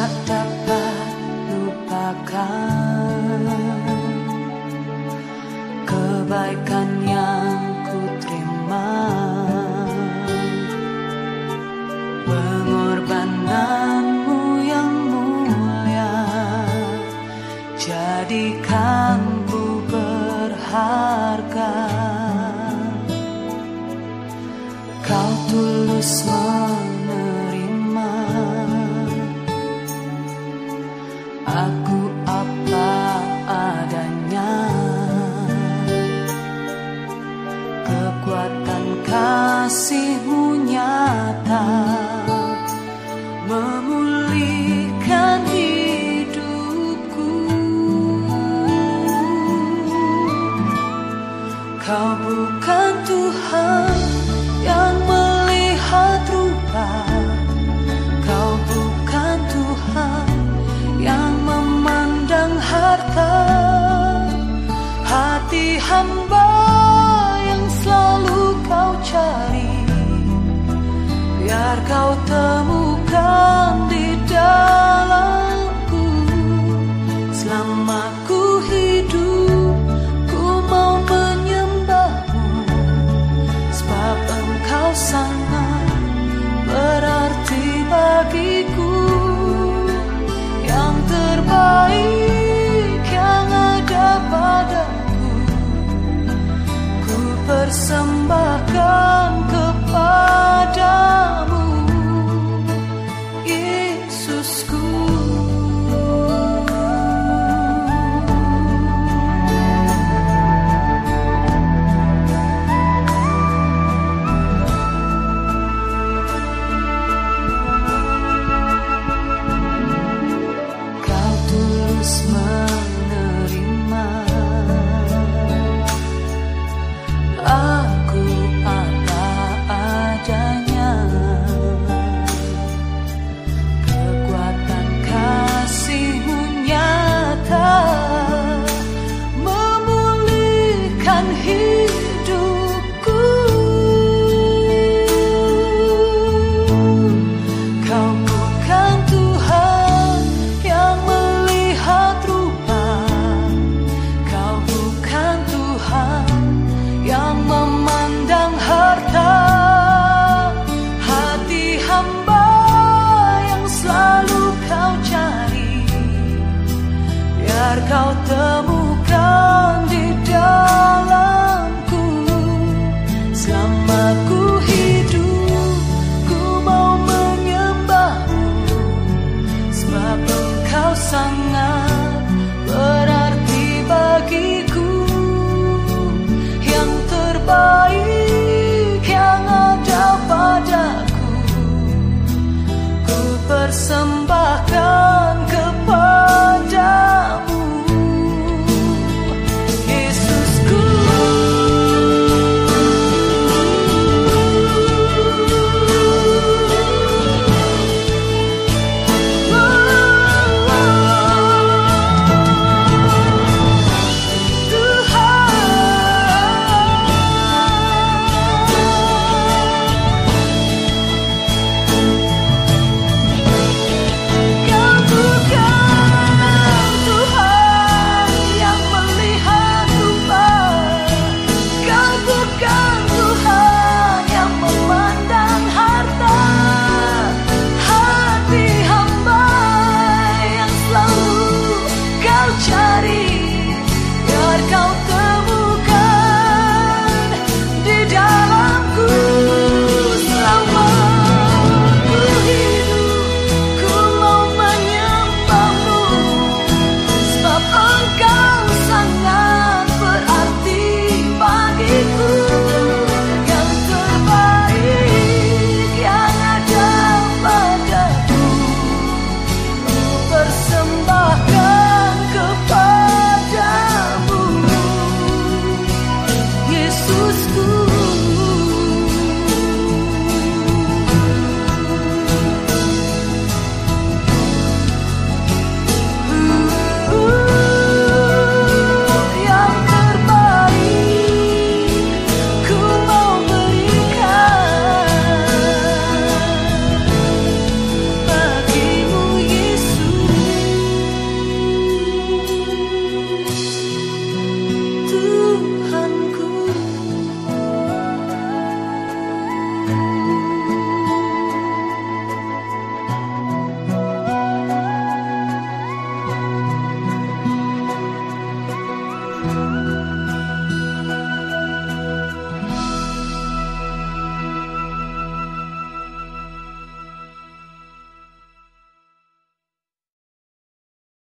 tak dapat lupakan Kebaikan yang ku terima Pengorbananmu yang mulia Jadikan ku berharga. Kau tulus hamba yang selalu kau cari. Biar kau temukan